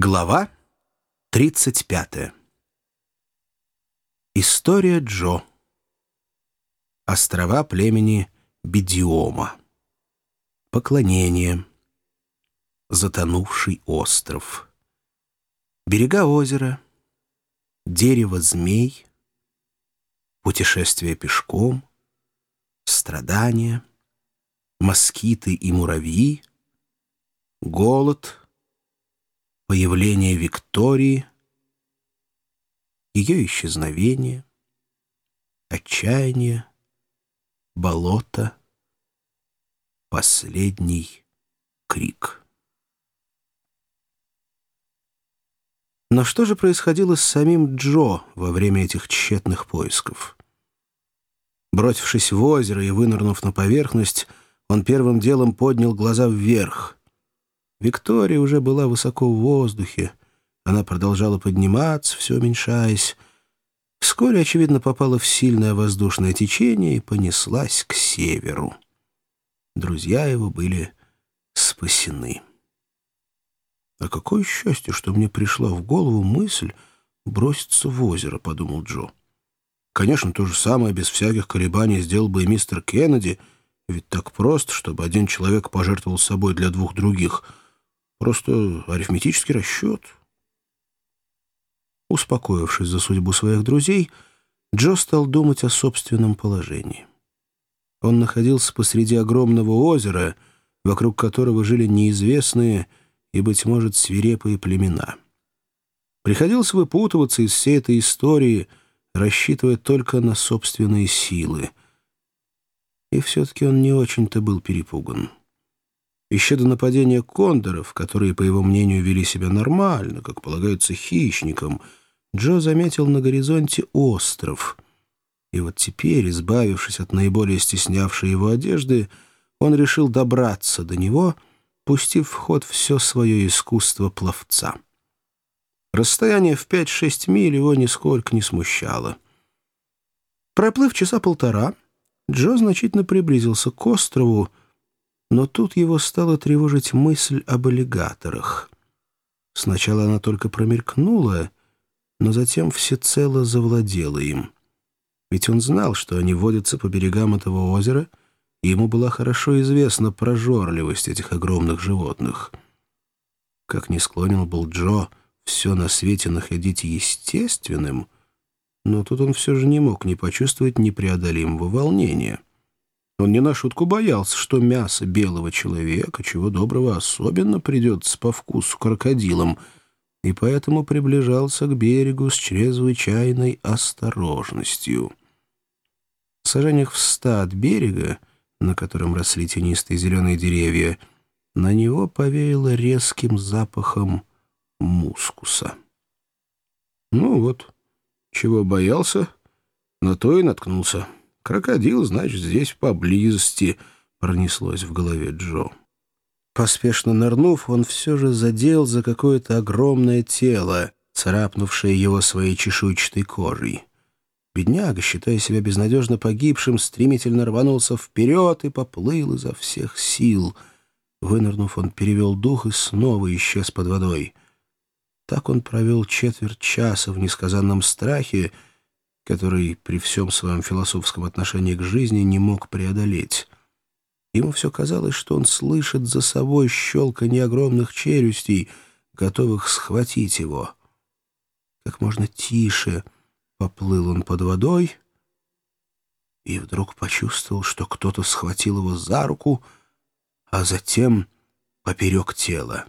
Глава 35. История Джо. Острова племени Бедиома. Поклонение. Затонувший остров. Берега озера. Дерево змей. Путешествие пешком. Страдания. Москиты и муравьи. Голод появление Виктории, ее исчезновение, отчаяние, болото, последний крик. Но что же происходило с самим Джо во время этих тщетных поисков? Бросившись в озеро и вынырнув на поверхность, он первым делом поднял глаза вверх — Виктория уже была высоко в воздухе. Она продолжала подниматься, все уменьшаясь. Вскоре, очевидно, попала в сильное воздушное течение и понеслась к северу. Друзья его были спасены. «А какое счастье, что мне пришла в голову мысль броситься в озеро», — подумал Джо. «Конечно, то же самое без всяких колебаний сделал бы и мистер Кеннеди, ведь так просто, чтобы один человек пожертвовал собой для двух других — Просто арифметический расчет. Успокоившись за судьбу своих друзей, Джо стал думать о собственном положении. Он находился посреди огромного озера, вокруг которого жили неизвестные и, быть может, свирепые племена. Приходилось выпутываться из всей этой истории, рассчитывая только на собственные силы. И все-таки он не очень-то был перепуган. Еще до нападения кондоров, которые, по его мнению, вели себя нормально, как полагается хищникам, Джо заметил на горизонте остров. И вот теперь, избавившись от наиболее стеснявшей его одежды, он решил добраться до него, пустив в ход все свое искусство пловца. Расстояние в 5-6 миль его нисколько не смущало. Проплыв часа полтора, Джо значительно приблизился к острову, но тут его стала тревожить мысль об аллигаторах. Сначала она только промелькнула, но затем всецело завладела им. Ведь он знал, что они водятся по берегам этого озера, и ему была хорошо известна прожорливость этих огромных животных. Как не склонен был Джо все на свете находить естественным, но тут он все же не мог не почувствовать непреодолимого волнения — он не на шутку боялся, что мясо белого человека, чего доброго, особенно придется по вкусу крокодилам, и поэтому приближался к берегу с чрезвычайной осторожностью. В сажениях в ста от берега, на котором росли тенистые зеленые деревья, на него повеяло резким запахом мускуса. Ну вот, чего боялся, на то и наткнулся. «Крокодил, значит, здесь поблизости», — пронеслось в голове Джо. Поспешно нырнув, он все же задел за какое-то огромное тело, царапнувшее его своей чешуйчатой кожей. Бедняга, считая себя безнадежно погибшим, стремительно рванулся вперед и поплыл изо всех сил. Вынырнув, он перевел дух и снова исчез под водой. Так он провел четверть часа в несказанном страхе, который при всем своем философском отношении к жизни не мог преодолеть. Ему все казалось, что он слышит за собой щелканье огромных челюстей, готовых схватить его. Как можно тише поплыл он под водой и вдруг почувствовал, что кто-то схватил его за руку, а затем поперек тела.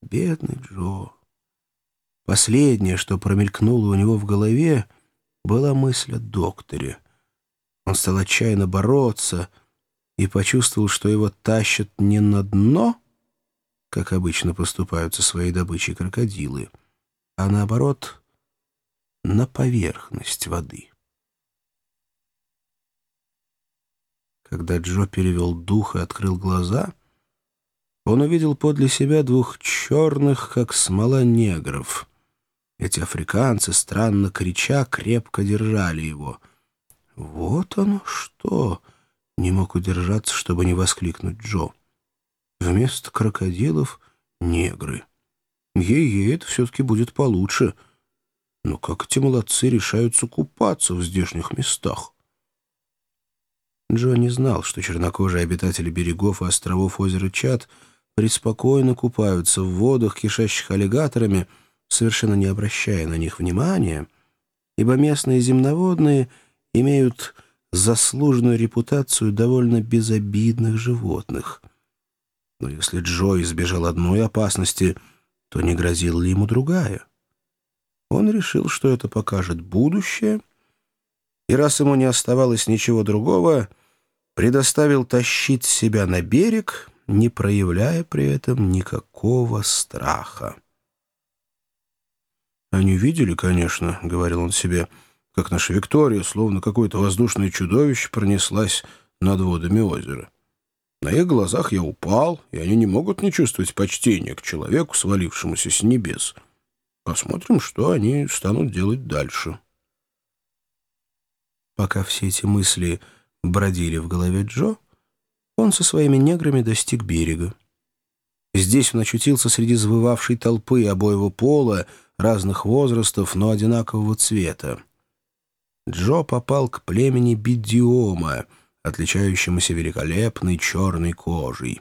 Бедный Джо! Последнее, что промелькнуло у него в голове, была мысль о докторе. Он стал отчаянно бороться и почувствовал, что его тащат не на дно, как обычно поступают со своей добычей крокодилы, а наоборот, на поверхность воды. Когда Джо перевел дух и открыл глаза, он увидел подле себя двух черных, как смола негров — эти африканцы, странно крича, крепко держали его. «Вот оно что!» — не мог удержаться, чтобы не воскликнуть Джо. «Вместо крокодилов — негры. Ей-ей, это все-таки будет получше. Но как эти молодцы решаются купаться в здешних местах? Джо не знал, что чернокожие обитатели берегов и островов озера Чад преспокойно купаются в водах, кишащих аллигаторами, совершенно не обращая на них внимания, ибо местные земноводные имеют заслуженную репутацию довольно безобидных животных. Но если Джо избежал одной опасности, то не грозила ли ему другая? Он решил, что это покажет будущее, и раз ему не оставалось ничего другого — предоставил тащить себя на берег, не проявляя при этом никакого страха. «Они видели, конечно», — говорил он себе, — «как наша Виктория, словно какое-то воздушное чудовище, пронеслась над водами озера. На их глазах я упал, и они не могут не чувствовать почтения к человеку, свалившемуся с небес. Посмотрим, что они станут делать дальше». Пока все эти мысли бродили в голове Джо, он со своими неграми достиг берега. Здесь он очутился среди завывавшей толпы обоего пола, разных возрастов, но одинакового цвета. Джо попал к племени Бидиома, отличающемуся великолепной черной кожей.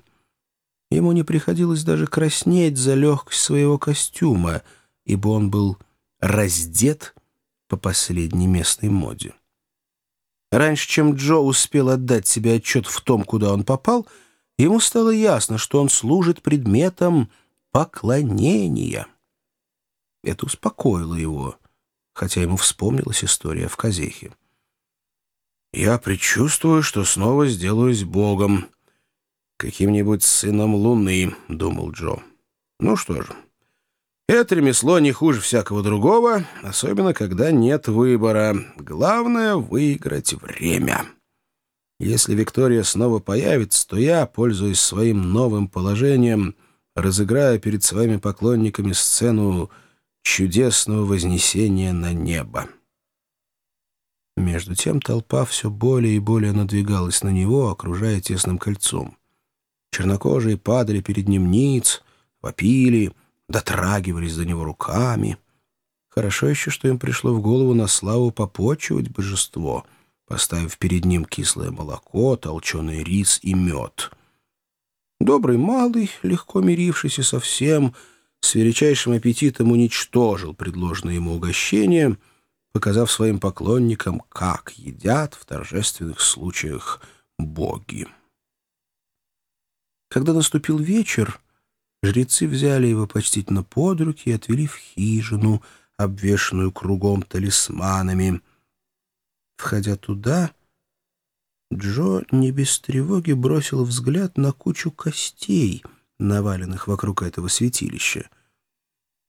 Ему не приходилось даже краснеть за легкость своего костюма, ибо он был раздет по последней местной моде. Раньше, чем Джо успел отдать себе отчет в том, куда он попал, ему стало ясно, что он служит предметом поклонения. Это успокоило его, хотя ему вспомнилась история в Казехе. «Я предчувствую, что снова сделаюсь богом, каким-нибудь сыном Луны», — думал Джо. «Ну что же, это ремесло не хуже всякого другого, особенно когда нет выбора. Главное — выиграть время. Если Виктория снова появится, то я, пользуясь своим новым положением, разыграю перед своими поклонниками сцену чудесного вознесения на небо. Между тем толпа все более и более надвигалась на него, окружая тесным кольцом. Чернокожие падали перед ним ниц, вопили — дотрагивались до него руками. Хорошо еще, что им пришло в голову на славу попочивать божество, поставив перед ним кислое молоко, толченый рис и мед. Добрый малый, легко мирившийся со всем, с величайшим аппетитом уничтожил предложенное ему угощение, показав своим поклонникам, как едят в торжественных случаях боги. Когда наступил вечер, Жрецы взяли его почтительно под руки и отвели в хижину, обвешанную кругом талисманами. Входя туда, Джо не без тревоги бросил взгляд на кучу костей, наваленных вокруг этого святилища.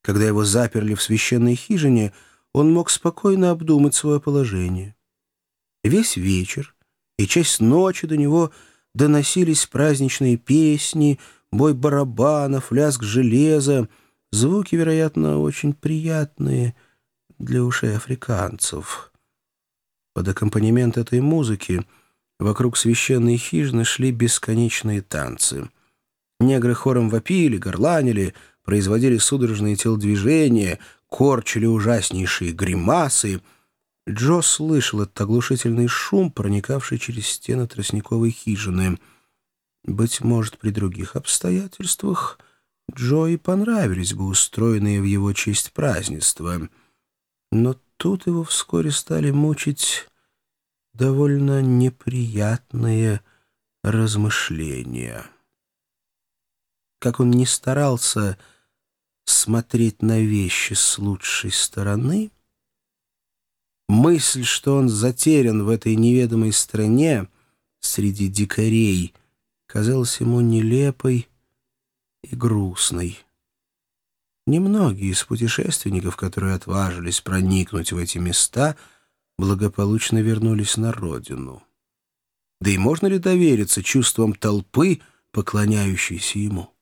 Когда его заперли в священной хижине, он мог спокойно обдумать свое положение. Весь вечер и часть ночи до него доносились праздничные песни — бой барабанов, лязг железа, звуки, вероятно, очень приятные для ушей африканцев. Под аккомпанемент этой музыки вокруг священной хижины шли бесконечные танцы. Негры хором вопили, горланили, производили судорожные телодвижения, корчили ужаснейшие гримасы. Джо слышал этот оглушительный шум, проникавший через стены тростниковой хижины — быть может, при других обстоятельствах Джои понравились бы устроенные в его честь празднества, но тут его вскоре стали мучить довольно неприятные размышления. Как он не старался смотреть на вещи с лучшей стороны, мысль, что он затерян в этой неведомой стране среди дикарей — казалась ему нелепой и грустной. Немногие из путешественников, которые отважились проникнуть в эти места, благополучно вернулись на родину. Да и можно ли довериться чувствам толпы, поклоняющейся ему?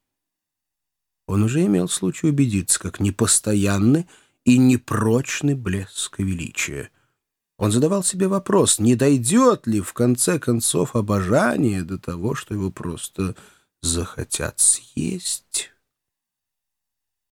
Он уже имел случай убедиться, как непостоянный и непрочный блеск величия — он задавал себе вопрос, не дойдет ли в конце концов обожание до того, что его просто захотят съесть.